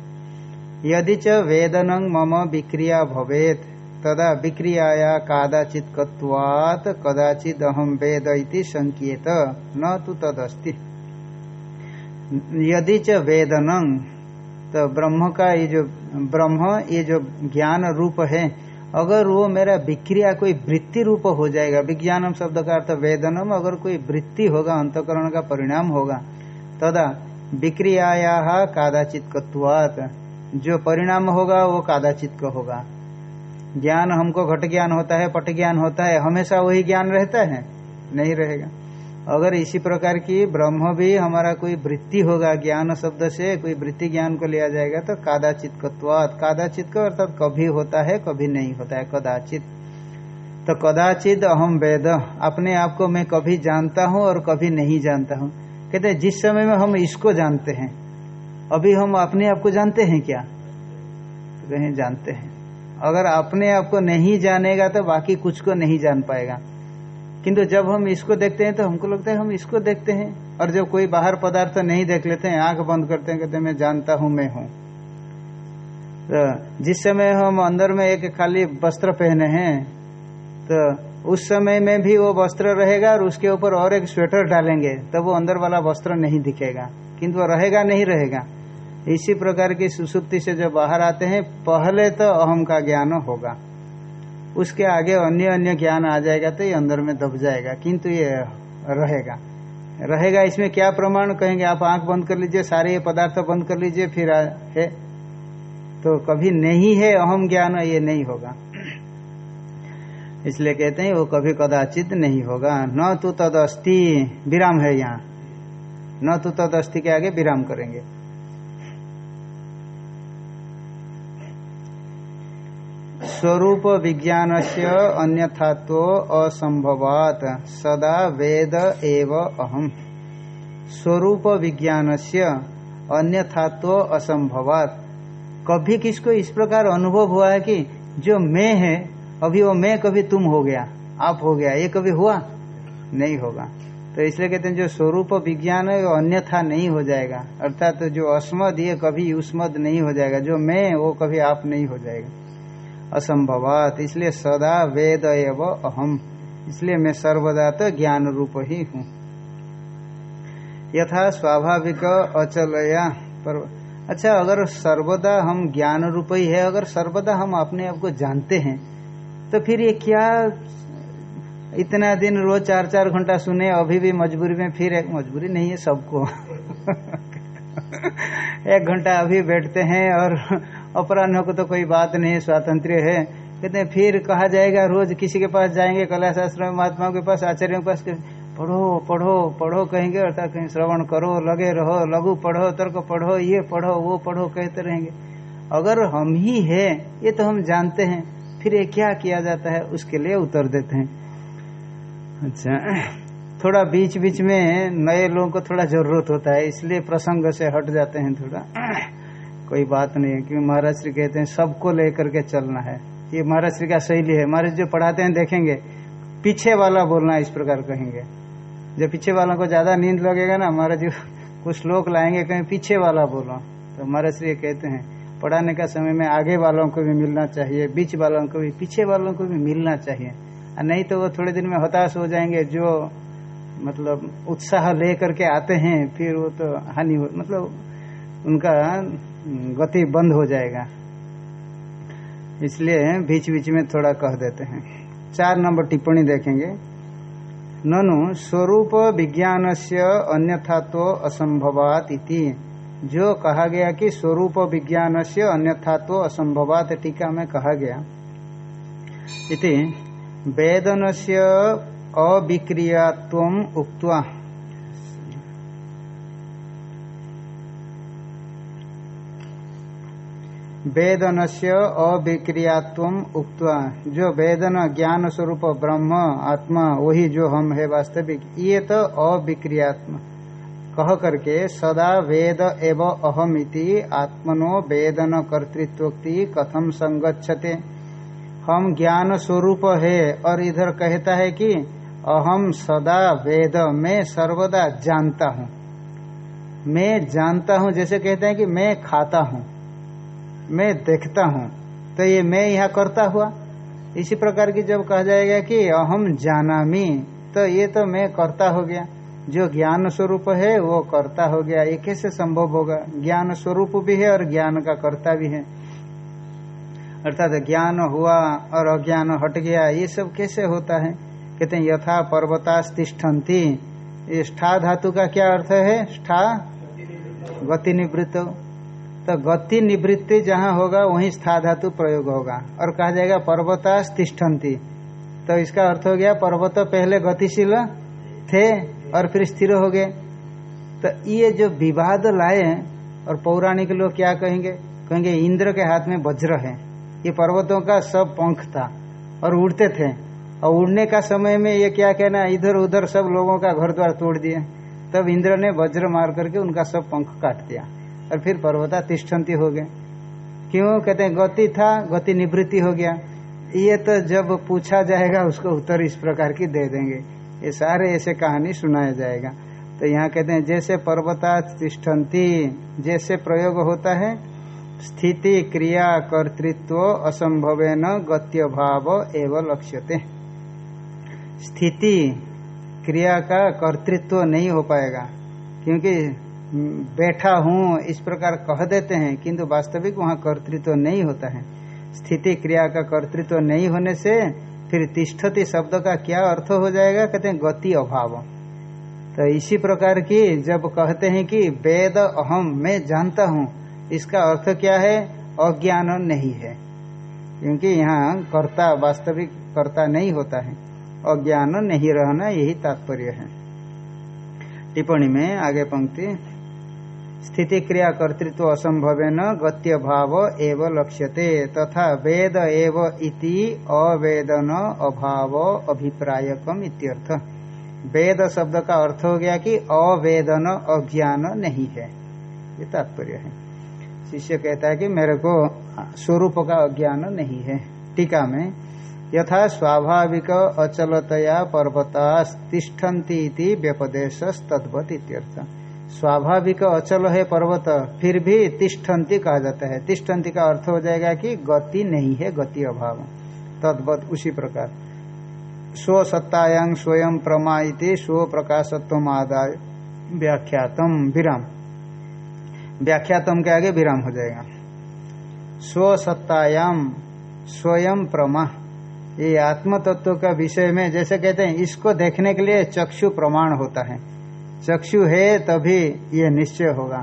यदि च वेदन मम विक्रिया भवेत, तदा विक्रियाया कादाचित कत्वात कदाचित अहम वेद इति संकेत, न तो तदस्ति। यदि च वेदनं तो ब्रह्म का ये जो, ब्रह्म, ये जो ज्ञान रूप है, अगर वो मेरा विक्रिया कोई वृत्ति रूप हो जाएगा, विज्ञानम शब्द का अर्थ वेदनम, अगर कोई वृत्ति होगा, अंतकरण का परिणाम होगा, तदा विक्रियाया कादाचित कत्वात जो परिणाम होगा, वो कादाचित का होगा। ज्ञान हमको घट ज्ञान होता है, पट ज्ञान होता है, हमेशा वही ज्ञान रहता है? नहीं रहेगा। अगर इसी प्रकार की ब्रह्म भी हमारा कोई वृत्ति होगा, ज्ञान शब्द से कोई वृत्ति ज्ञान को लिया जाएगा तो कादाचित कत्वात कादाचित का अर्थात कभी होता है, कभी नहीं होता है, कदाचित। तो कदाचित अहम वेद, अपने आप को मैं कभी जानता हूँ और कभी नहीं जानता हूँ। कहते हैं, जिस समय में हम इसको जानते हैं, अभी हम अपने आप को जानते हैं क्या? तो कहें, जानते हैं। अगर अपने आप को नहीं जानेगा तो बाकी कुछ को नहीं जान पाएगा। किंतु जब हम इसको देखते हैं तो हमको लगता है हम इसको देखते हैं। और जब कोई बाहर पदार्थ नहीं देख लेते हैं, आँख बंद करते हैं, कहते हैं, मैं जानता हूँ, मैं हूँ। तो जिस समय हम अंदर में एक खाली वस्त्र पहने हैं तो उस समय में भी वो वस्त्र रहेगा और उसके ऊपर और एक स्वेटर डालेंगे तब वो अंदर वाला वस्त्र नहीं दिखेगा। किंतु वो रहेगा, नहीं रहेगा। इसी प्रकार की सुसुप्ति से जो बाहर आते हैं, पहले तो अहम का ज्ञान होगा। उसके आगे अन्य अन्य ज्ञान आ जाएगा तो ये अंदर में दब जाएगा, किंतु ये रहेगा। रहेगा इसमें क्या प्रमाण कहेंगे? आप आँख बंद कर लीजिए, सारे ये पदार्थ बंद कर लीजिए, फिर है? तो कभी नहीं है अहम ज्ञान, ये नहीं होगा। इसलिए कहते हैं, वो कभी कदाचित नहीं होगा। न तो तद विराम है यहाँ। न तो तद के आगे विराम करेंगे। स्वरूप विज्ञान से अन्यथात्व असंभवात सदा वेद एव अहम। स्वरूप विज्ञान से अन्यथात्व असंभवात कभी किसको इस प्रकार अनुभव हुआ है कि जो मैं है, अभी वो मैं कभी तुम हो गया, आप हो गया, ये कभी हुआ? नहीं होगा। तो इसलिए कहते हैं जो स्वरूप विज्ञान है, वो अन्यथा नहीं हो जाएगा। अर्थात तो जो अस्मद, ये कभी उसमद नहीं हो जाएगा। जो मैं वो कभी आप नहीं हो जाएगा। असंभवात। इसलिए सदा वेद एव अहम। इसलिए मैं सर्वदा तो ज्ञान रूप ही हूँ। यथा स्वाभाविक अचलया। पर अच्छा अगर सर्वदा हम ज्ञान रूप ही है, अगर सर्वदा हम अपने आप को जानते हैं तो फिर ये क्या इतना दिन रोज चार चार घंटा सुने, अभी भी मजबूरी में, फिर एक मजबूरी नहीं है सबको। [LAUGHS] एक घंटा अभी बैठते हैं और अपराह्न को तो कोई बात नहीं स्वातंत्र है। कहते हैं, फिर कहा जाएगा, रोज किसी के पास जाएँगे कला शास्त्र में, महात्माओं के पास, आचार्यों के पास पढ़ो पढ़ो पढ़ो कहेंगे, अर्थात कहीं श्रवण करो, लगे रहो, लघु पढ़ो, तर्क पढ़ो, ये पढ़ो, वो पढ़ो, कहते रहेंगे। अगर हम ही है, ये तो हम जानते हैं, फिर ये क्या किया जाता है, उसके लिए उत्तर देते हैं। अच्छा थोड़ा बीच बीच में नए लोगों को थोड़ा ज़रूरत होता है, इसलिए प्रसंग से हट जाते हैं थोड़ा। कोई बात नहीं है, क्योंकि महाराज श्री कहते हैं, सबको लेकर के चलना है। ये महाराज श्री का शैली है। महाराज जो पढ़ाते हैं, देखेंगे, पीछे वाला बोलना इस प्रकार कहेंगे। जब पीछे वालों को ज़्यादा नींद लगेगा ना, महाराज जी, [LAUGHS] कुछ लोग लाएँगे कहीं पीछे वाला बोलो। तो महाराज श्री कहते हैं, पढ़ाने का समय में आगे वालों को भी मिलना चाहिए, बीच वालों को भी, पीछे वालों को भी मिलना चाहिए। और नहीं तो वो थोड़े दिन में हताश हो जाएँगे, जो मतलब उत्साह ले करके आते हैं, फिर वो तो हानि मतलब उनका गति बंद हो जाएगा। इसलिए बीच बीच में थोड़ा कह देते हैं। चार नंबर टिप्पणी देखेंगे। ननु, स्वरूप विज्ञान से अन्यथात्व असंभवात इति। जो कहा गया कि स्वरूप विज्ञान से अन्यथात्व असंभवात टीका में कहा गया। इति वेदन से अविक्रियात्व उक्त्वा। वेदन से अविक्रियात्व उक्त जो वेदन ज्ञान स्वरूप ब्रह्म, आत्मा, वही जो हम है वास्तविक, ये तो अविक्रियात्म। कह करके सदा वेद एव अहमिति आत्मनो वेदन कर्तृत्वक्ति कथम संगच्छते। हम ज्ञान स्वरूप है, और इधर कहता है कि अहम सदा वेद, में सर्वदा जानता हूँ। मैं जानता हूँ, जैसे कहते हैं कि मैं खाता हूँ। मैं देखता हूँ। तो ये मैं यहाँ करता हुआ। इसी प्रकार की जब कहा जाएगा कि अहम जानामी तो ये तो मैं करता हो गया। जो ज्ञान स्वरूप है, वो करता हो गया। ये कैसे संभव होगा? ज्ञान स्वरूप भी है और ज्ञान का कर्ता भी है। अर्थात ज्ञान हुआ और अज्ञान हट गया, ये सब कैसे होता है? कहते हैं, यथा पर्वतास्तिष्ठन्ति। स्ठा धातु का क्या अर्थ है? स्ठा गति निवृत्त तो गति निवृत्ति जहाँ होगा, वहीं स्था धातु प्रयोग होगा। और कहा जाएगा पर्वता तिष्ठन्ति। तो इसका अर्थ हो गया, पर्वत पहले गतिशील थे और फिर स्थिर हो गए। तो ये जो विवाद लाए और पौराणिक लोग क्या कहेंगे? कहेंगे, इंद्र के हाथ में वज्र है। ये पर्वतों का सब पंख था, और उड़ते थे। और उड़ने का समय में ये क्या कहना इधर उधर सब लोगों का घर द्वार तोड़ दिए। तब इंद्र ने वज्र मार करके उनका सब पंख काट दिया। और फिर पर्वता तिष्ठन्ति हो गए। क्यों? कहते हैं, गति था, गति निवृत्ति हो गया। ये तो जब पूछा जाएगा, उसको उत्तर इस प्रकार की दे देंगे। ये सारे ऐसे कहानी सुनाया जाएगा। तो यहाँ कहते हैं, जैसे पर्वता तिष्ठन्ति जैसे प्रयोग होता है, स्थिति, क्रिया, कर्तृत्व असंभव न गत्य एवं लक्ष्यते। स्थिति, क्रिया का कर्तृत्व नहीं हो पाएगा, क्योंकि बैठा हूँ, इस प्रकार कह देते हैं, किंतु वास्तविक वहाँ कर्तृत्व तो नहीं होता है। स्थिति क्रिया का कर्तृत्व तो नहीं होने से फिर तिष्ठति शब्द का क्या अर्थ हो जाएगा? कहते हैं, गति अभाव। तो इसी प्रकार की जब कहते हैं कि वेद अहम, मैं जानता हूँ, इसका अर्थ क्या है? अज्ञान नहीं है। क्योंकि यहाँ कर्ता, वास्तविक कर्ता नहीं होता है। अज्ञान नहीं रहना यही तात्पर्य है। टिप्पणी में आगे पंक्ति स्थिति क्रिया कर्तृत्व असंभव न गत्य भाव एव लक्ष्यते, तथा वेद एव इति अवेदन अभाव अभिप्रायकम इत्यर्थ। वेद शब्द का अर्थ हो गया कि अवेदन अज्ञान नहीं है। ये तात्पर्य है। शिष्य कहता है कि मेरे को स्वरूप का अज्ञान नहीं है। टीका में, यथा स्वाभाविक अचलतया पर्वता तिष्ठन्ति व्यपदेश तद्वत इत्यर्थ। स्वाभाविक अचल है पर्वत, फिर भी तिष्ठन्ति कहा जाता है। तिष्ठन्ति का अर्थ हो जाएगा कि गति नहीं है, गति अभाव। तद्वत उसी प्रकार। स्व सत्तायांग स्वयं प्रमा इति स्व प्रकाशत्व आदाय व्याख्यातम विराम। व्याख्यातम के आगे विराम हो जाएगा। स्व सत्तायाम स्वयं प्रमा। ये आत्म तत्व का विषय में जैसे कहते हैं, इसको देखने के लिए चक्षु प्रमाण होता है। चक्षु है तभी ये निश्चय होगा।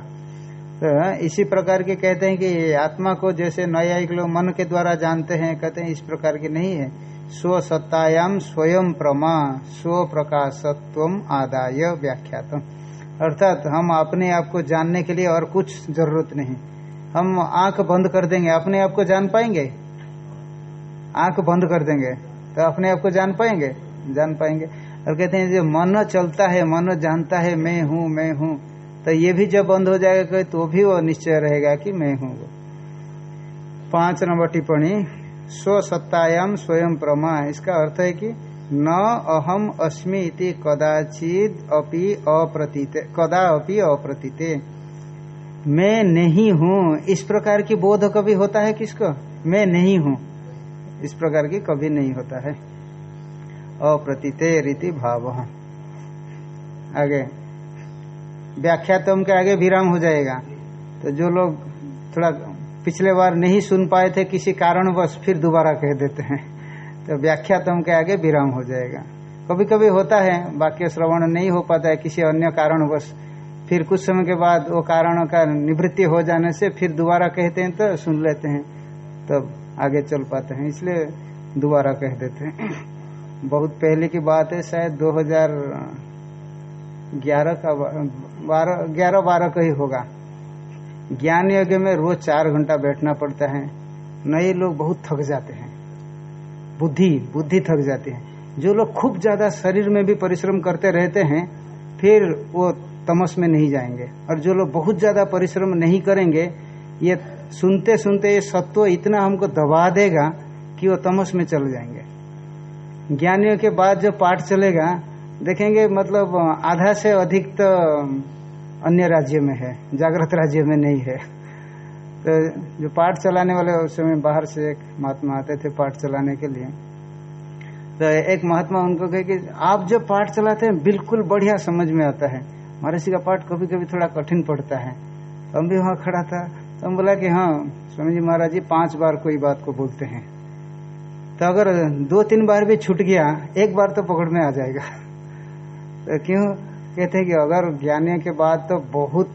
तो इसी प्रकार के कहते हैं कि आत्मा को जैसे न्यायिक लोग मन के द्वारा जानते हैं, कहते हैं इस प्रकार की नहीं है। स्व सत्तायाम स्वयं प्रमा, स्व प्रकाशत्व आदाय व्याख्यातम। अर्थात हम अपने आप को जानने के लिए और कुछ ज़रूरत नहीं। हम आँख बंद कर देंगे, अपने आप को जान पाएँगे? आँख बंद कर देंगे तो अपने आप को जान पाएँगे? जान पाएँगे। और कहते हैं, जो मन चलता है, मन जानता है, मैं हूँ मैं हूँ तो ये भी जब बंद हो जाएगा तो भी वो निश्चय रहेगा कि मैं हूँ पाँच नंबर टिप्पणी, स्व सत्तायाम स्वयं प्रमा। इसका अर्थ है कि न अहम अस्मि इति कदाचित अपि अप्रतीत, कदा अपि अप्रतीत। मैं नहीं हूँ, इस प्रकार की बोध कभी होता है किसको? मैं नहीं हूँ। इस प्रकार की कभी नहीं होता है। अप्रतीत रीति भाव। आगे। व्याख्यातम के आगे विराम हो जाएगा। तो जो लोग थोड़ा पिछले बार नहीं सुन पाए थे किसी कारणवश फिर दोबारा कह देते हैं। तो व्याख्यातम के आगे विराम हो जाएगा। कभी कभी होता है, वाक्य श्रवण नहीं हो पाता है किसी अन्य कारणवश। फिर कुछ समय के बाद वो कारणों का निवृत्ति हो जाने से फिर दोबारा कहते हैं तो सुन लेते हैं। तब तो आगे चल पाते हैं, इसलिए दोबारा कह देते हैं। बहुत पहले की बात है, शायद 2011 का बारह, ग्यारह बारह का ही होगा। ज्ञान यज्ञ में रोज चार घंटा बैठना पड़ता है। नए लोग बहुत थक जाते हैं। बुद्धि बुद्धि थक जाती है। जो लोग खूब ज़्यादा शरीर में भी परिश्रम करते रहते हैं, फिर वो तमस में नहीं जाएँगे। और जो लोग बहुत ज़्यादा परिश्रम नहीं करेंगे, ये सुनते सुनते ये सत्व इतना हमको दबा देगा कि वो तमस में चल जाएँगे। ज्ञानियों के बाद जो पाठ चलेगा, देखेंगे मतलब आधा से अधिक तो अन्य राज्य में है, जागृत राज्य में नहीं है। तो जो पाठ चलाने वाले उस समय बाहर से एक महात्मा आते थे पाठ चलाने के लिए। तो एक महात्मा उनको कहे कि, आप जो पाठ चलाते हैं, बिल्कुल बढ़िया समझ में आता है। महर्षि का पाठ कभी कभी थोड़ा कठिन पड़ता है। तो हम भी वहाँ खड़ा था। तो हम बोला कि हाँ स्वामी जी महाराज जी, पाँच बार कोई बात को बोलते हैं। तो अगर दो तीन बार भी छूट गया, एक बार तो पकड़ में आ जाएगा। तो क्यों? कहते हैं कि अगर ज्ञानी के बाद तो बहुत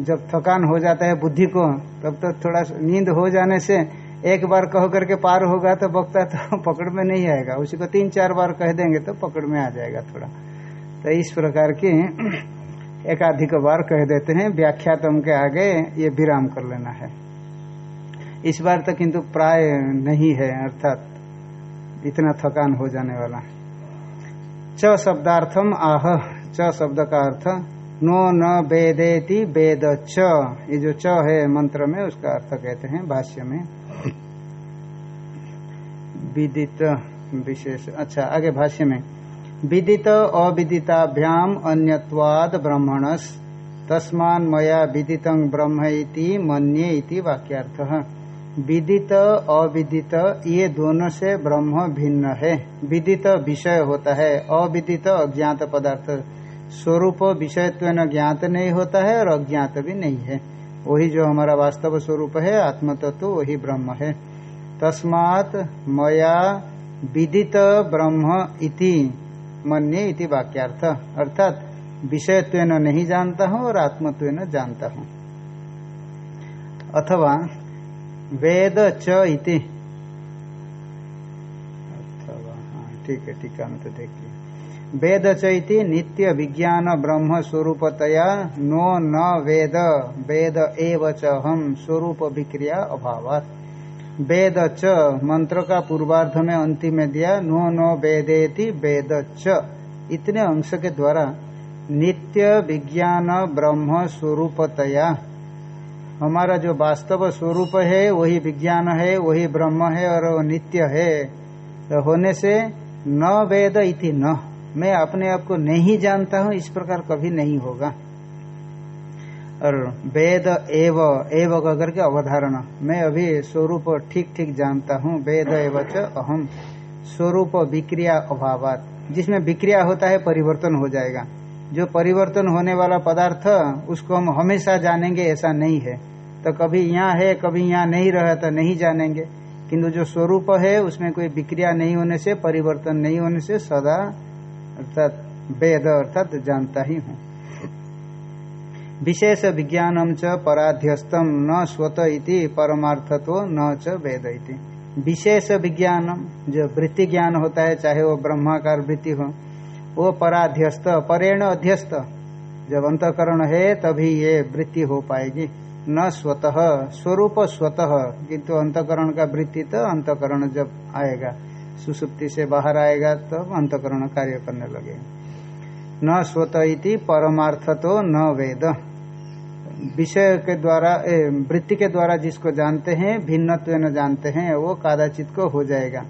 जब थकान हो जाता है बुद्धि को, तब तो थोड़ा नींद हो जाने से एक बार कह करके पार होगा तो वक्ता तो [LAUGHS] पकड़ में नहीं आएगा। उसी को तीन चार बार कह देंगे तो पकड़ में आ जाएगा थोड़ा। तो इस प्रकार की [CLEARS THROAT] एकाधिक बार कह देते हैं, व्याख्यातम के आगे ये विराम कर लेना है। इस बार तो किंतु प्राय नहीं है, अर्थात इतना थकान हो जाने वाला च शब्दार्थम आह, च शब्द का अर्थ, नो न वेदेति वेद च। ये जो च है मंत्र में, उसका अर्थ कहते हैं भाष्य में। विदित विशेष अच्छा आगे भाष्य में। विदित अविदिताभ्याम अन्यवाद ब्रह्मणस तस्मान मया विदित ब्रह्म इति मन्ये इति वाक्यार्थ। विदित, अविदित, ये दोनों से ब्रह्म भिन्न है। विदित विषय होता है, अविदित अज्ञात पदार्थ। स्वरूप विषयत्व ज्ञात नहीं होता है और अज्ञात भी नहीं है। वही जो हमारा वास्तव स्वरूप है आत्म तत्व वही ब्रह्म है। तस्मात मया विदित ब्रह्म इति मन्य इति वाक्यार्थ। अर्थात विषयत्व नहीं जानता हूँ और आत्मत्व जानता हूँ। अथवा वेद च इति। हाँ ठीक है टीका तो देखिए वेद चैति नित्य विज्ञान ब्रह्म स्वरूपतया नो न वेद। वेद एव च हम स्वरूप विक्रिया अभाव वेद च मंत्र का पूर्वार्ध में अंतिम में दिया, नो नो वेदेति वेद च। इतने अंश के द्वारा नित्य विज्ञान ब्रह्म स्वरूपतया हमारा जो वास्तव स्वरूप है, वही विज्ञान है, वही ब्रह्म है और नित्य है। तो होने से न वेद इति न। मैं अपने आप को नहीं जानता हूँ, इस प्रकार कभी नहीं होगा। और वेद एव एव करके अवधारणा। मैं अभी स्वरूप ठीक ठीक जानता हूँ, वेद एव च अहम। स्वरूप विक्रिया अभावात। जिसमें विक्रिया होता है, परिवर्तन हो जाएगा। जो परिवर्तन होने वाला पदार्थ, उसको हम हमेशा जानेंगे, ऐसा नहीं है। तो कभी यहाँ है, कभी यहाँ नहीं रहा तो नहीं जानेंगे। किंतु जो स्वरूप है, उसमें कोई विक्रिया नहीं होने से, परिवर्तन नहीं होने से सदा अर्थात वेद अर्थात जानता ही हूँ। विशेष विज्ञानम च पराध्यस्तम न स्वत इति परमार्थत्व न च वेद इति। विशेष विज्ञानम, जो वृत्ति ज्ञान होता है, चाहे वो ब्रह्माकार वृत्ति हो वो पराध्यस्त परेण अध्यस्त जब अंतकरण है, तभी ये वृत्ति हो पाएगी। न स्वतः, स्वरूप स्वतः। किंतु अंतकरण का वृत्ति तो अंतकरण जब आएगा, सुसुप्ति से बाहर आएगा, तब तो अंतकरण कार्य करने लगे न स्वत इति परमार्थ तो न वेद। विषय के द्वारा वृत्ति के द्वारा जिसको जानते हैं, भिन्नत्व जानते हैं, वो कादाचित को हो जाएगा।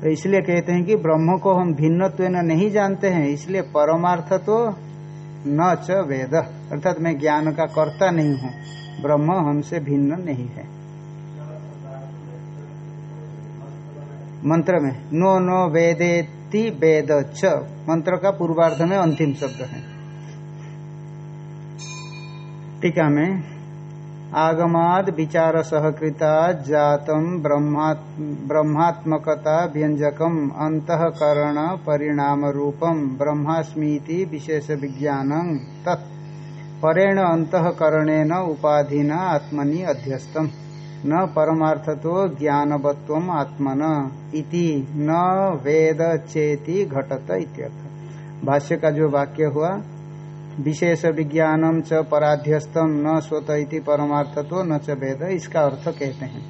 तो इसलिए कहते हैं कि ब्रह्म को हम भिन्नत्व नहीं जानते हैं, इसलिए परमार्थ तो न च वेद। अर्थात मैं ज्ञान का कर्ता नहीं हूँ, ब्रह्म हमसे भिन्न नहीं है। मंत्र में, नो नो वेदेति वेद च। मंत्र का पूर्वार्ध में अंतिम शब्द है। टीका में आगमाद विचार सहकृता जातम ब्रह्मात्मकता व्यंजकम अंतकरण परिणाम रूपम ब्रह्मास्मीति विशेष विज्ञान तत्। परेण अंतकरणेन उपाधिना आत्मनि अध्यस्तम। न परमार्थतो ज्ञानवत्व आत्मन इति न वेद चेति घटत इत्यर्थ भाष्य का जो वाक्य हुआ विशेष विज्ञानम च पराध्यस्तम न स्वत इति परमार्थतो न च वेद इसका अर्थ कहते हैं।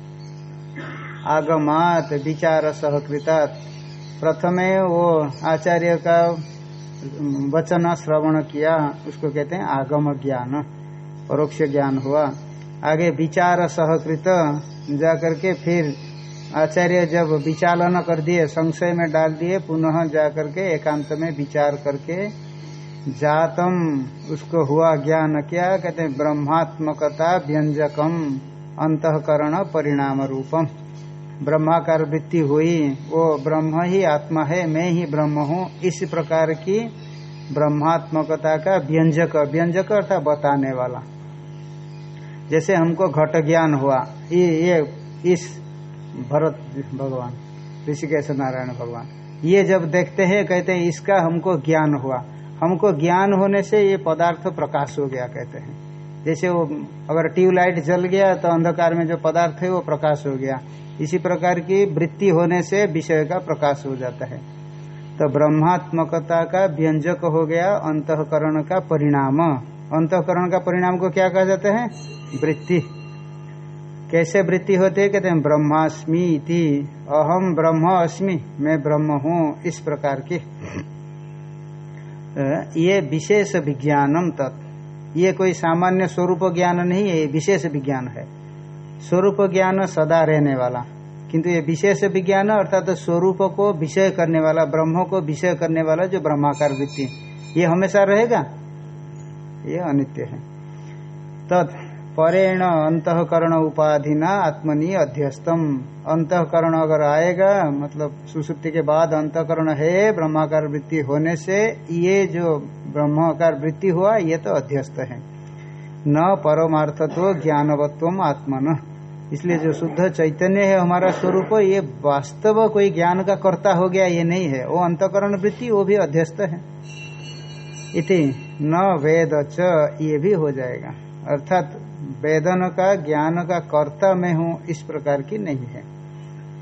आगमात विचार सहकृतात प्रथमे वो आचार्य का वचन श्रवण किया, उसको कहते हैं आगम ज्ञान परोक्ष ज्ञान हुआ। आगे विचार सहकृत जाकर के फिर आचार्य जब विचालन कर दिए, संशय में डाल दिए, पुनः जाकर के एकांत में विचार करके जातम, उसको हुआ ज्ञान क्या? कहते हैं, ब्रह्मात्मकता व्यंजकम, अंतकरण परिणाम रूपम ब्रह्माकार वृत्ति हुई, वो ब्रह्म ही आत्मा है, मैं ही ब्रह्म हूँ। इस प्रकार की ब्रह्मात्मकता का व्यंजक व्यंजक अर्थात बताने वाला। जैसे हमको घट ज्ञान हुआ, ये ये, इस भरत, भगवान, ऋषिकेश नारायण भगवान, ये जब देखते हैं, कहते हैं, इसका हमको ज्ञान हुआ। हमको ज्ञान होने से ये पदार्थ प्रकाश हो गया, कहते हैं। जैसे वो, अगर ट्यूबलाइट जल गया तो अंधकार में जो पदार्थ है, वो प्रकाश हो गया। इसी प्रकार की वृत्ति होने से विषय का प्रकाश हो जाता है। तो ब्रह्मात्मकता का व्यंजक हो गया, अंतकरण का परिणाम। अंतकरण का परिणाम को क्या कहा जाता है? वृत्ति। कैसे वृत्ति होती है? कहते हैं ब्रह्मास्मि अहम ब्रह्म अस्मि, मैं ब्रह्म हूँ, इस प्रकार की। ये विशेष विज्ञानम तत्। ये कोई सामान्य स्वरूप ज्ञान नहीं है ये विशेष विज्ञान है। स्वरूप ज्ञान सदा रहने वाला। किंतु ये विशेष विज्ञान अर्थात तो स्वरूप को विषय करने वाला, ब्रह्म को विषय करने वाला जो ब्रह्माकार वृत्ति। ये हमेशा रहेगा? ये अनित्य है। तत्। परेण अंतकरण उपाधि उपाधिना आत्मनि अध्यस्तम। अंतकरण अगर आएगा मतलब सुसुप्ति के बाद अंतकरण है, ब्रह्माकार वृत्ति होने से ये जो ब्रह्माकार वृत्ति हुआ, ये तो अध्यस्त है। न परमार्थत्व ज्ञानवत्व आत्मन। इसलिए जो शुद्ध चैतन्य है हमारा स्वरूप, ये वास्तव कोई ज्ञान का कर्ता हो गया, ये नहीं है। वो अंतकरण वृत्ति, वो भी अध्यस्त है। इति न वेद च, ये भी हो जाएगा। अर्थात वेदन का, ज्ञान का कर्ता मैं हूँ, इस प्रकार की नहीं है।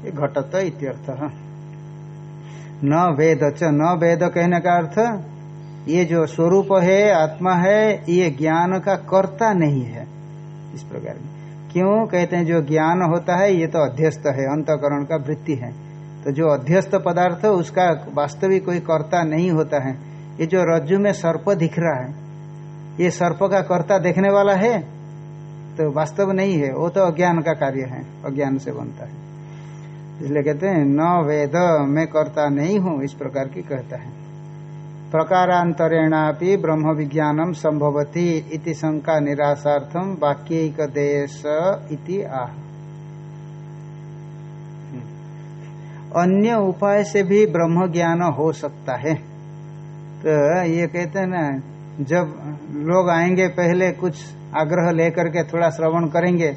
ये घटत इत्यर्थ। न वेद च, न वेद कहने का अर्थ, ये जो स्वरूप है, आत्मा है, ये ज्ञान का कर्ता नहीं है। इस प्रकार क्यों कहते हैं, जो ज्ञान होता है, ये तो अध्यस्त है, अंतकरण का वृत्ति है। तो जो अध्यस्त पदार्थ, उसका वास्तविक कोई कर्ता नहीं होता है। ये जो रज्जु में सर्प दिख रहा है, ये सर्प का कर्ता देखने वाला है? तो वास्तव नहीं है, वो तो अज्ञान का कार्य है, अज्ञान से बनता है। इसलिए कहते हैं, न वेद, मैं कर्ता नहीं हूँ, इस प्रकार की कहता है। प्रकारांतरेणापि ब्रह्म विज्ञानम संभवती इति शंका निराशार्थम वाक्यिक देश इति आह। अन्य उपाय से भी ब्रह्म ज्ञान हो सकता है। तो ये कहते हैं ना, जब लोग आएँगे पहले कुछ आग्रह लेकर के थोड़ा श्रवण करेंगे,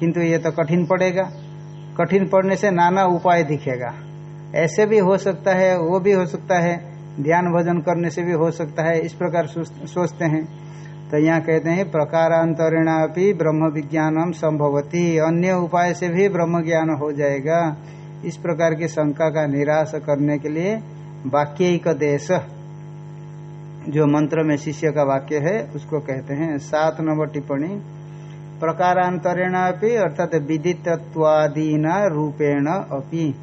किंतु ये तो कठिन पड़ेगा। कठिन पड़ने से नाना उपाय दिखेगा। ऐसे भी हो सकता है, वो भी हो सकता है, ध्यान भजन करने से भी हो सकता है, इस प्रकार सोचते हैं। तो यहाँ कहते हैं, प्रकारांतरणा भी ब्रह्म विज्ञानम संभवती, अन्य उपाय से भी ब्रह्म ज्ञान हो जाएगा। इस प्रकार की शंका का निराश करने के लिए वाक्य देश। जो मंत्र में शिष्य का वाक्य है, उसको कहते हैं सात नंबर टिप्पणी। प्रकारांतरेण अपनी अर्थात विदितत्वादीन रूपेण अपि।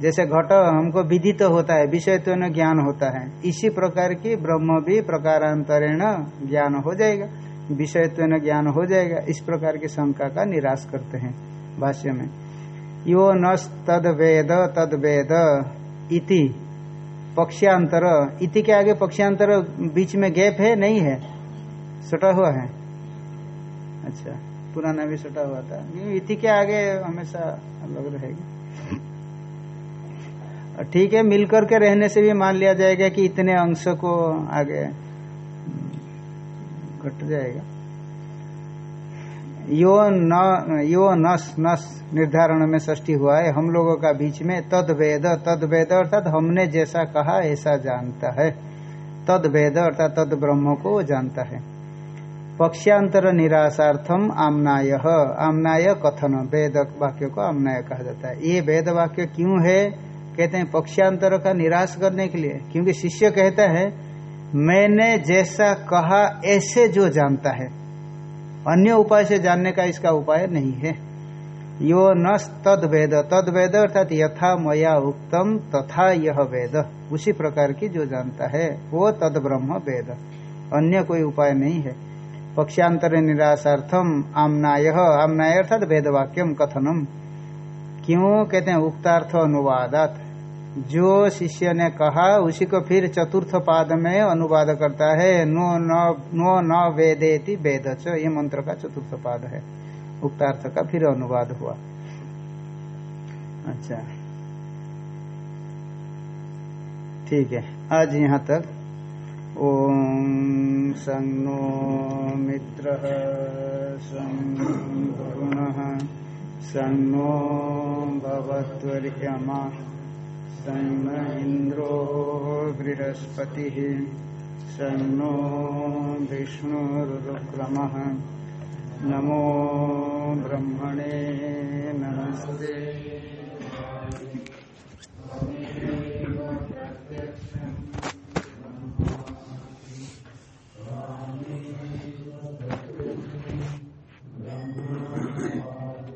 जैसे घट हमको विदित होता है विषयत्व ज्ञान होता है, इसी प्रकार की ब्रह्म भी प्रकारांतरेण ज्ञान हो जाएगा विषयत्व ज्ञान हो जाएगा, इस प्रकार की शंका का निराश करते हैं भाष्य में। यो नद वेद तद वेद इति। पक्षांतर, इति के आगे पक्षांतर बीच में गैप है, नहीं है? सटा हुआ है। अच्छा पुराना भी सटा हुआ था। नहीं, इति के आगे हमेशा अलग रहेगा। ठीक है, मिलकर के रहने से भी मान लिया जाएगा कि इतने अंश को आगे घट जाएगा। यो न, यो नस नस निर्धारण में ष्टी हुआ है। हम लोगों का बीच में तद वेद तद वेद अर्थात हमने जैसा कहा, ऐसा जानता है। तद वेद अर्थात तद ब्रह्म को वो जानता है। पक्षांतर निराशार्थम आमनाय आमनाय कथन, वेद वाक्य को आमनाय कहा जाता है। ये वेद वाक्य क्यों है? कहते हैं पक्षांतर का निराश करने के लिए, क्योंकि शिष्य कहता है, मैंने जैसा कहा, ऐसे जो जानता है। अन्य उपाय से जानने का इसका उपाय नहीं है। यो न तद वेद तद वेद अर्थात यथा मया उक्तम, तथा यह वेद। उसी प्रकार की जो जानता है, वो तद ब्रह्म वेद। अन्य कोई उपाय नहीं है। पक्षांतर निराशार्थम आमनाय। आमनाय अर्थात वेद वाक्यम कथनम। क्यों? कहते हैं, उक्तार्थ अनुवादात। जो शिष्य ने कहा, उसी को फिर चतुर्थ पाद में अनुवाद करता है, नो न नो न वेदेति वेद ये मंत्र का चतुर्थ पाद है। उक्तार्थ का फिर अनुवाद हुआ। अच्छा। ठीक है। आज यहाँ तक। ओम संगो मित्र। संगुण नो भवत्वर्यमा सन्न इन्द्रो बृहस्पतिः सन्नो विष्णुरुक्रमः नमो ब्रह्मणे नमस्ते Amen.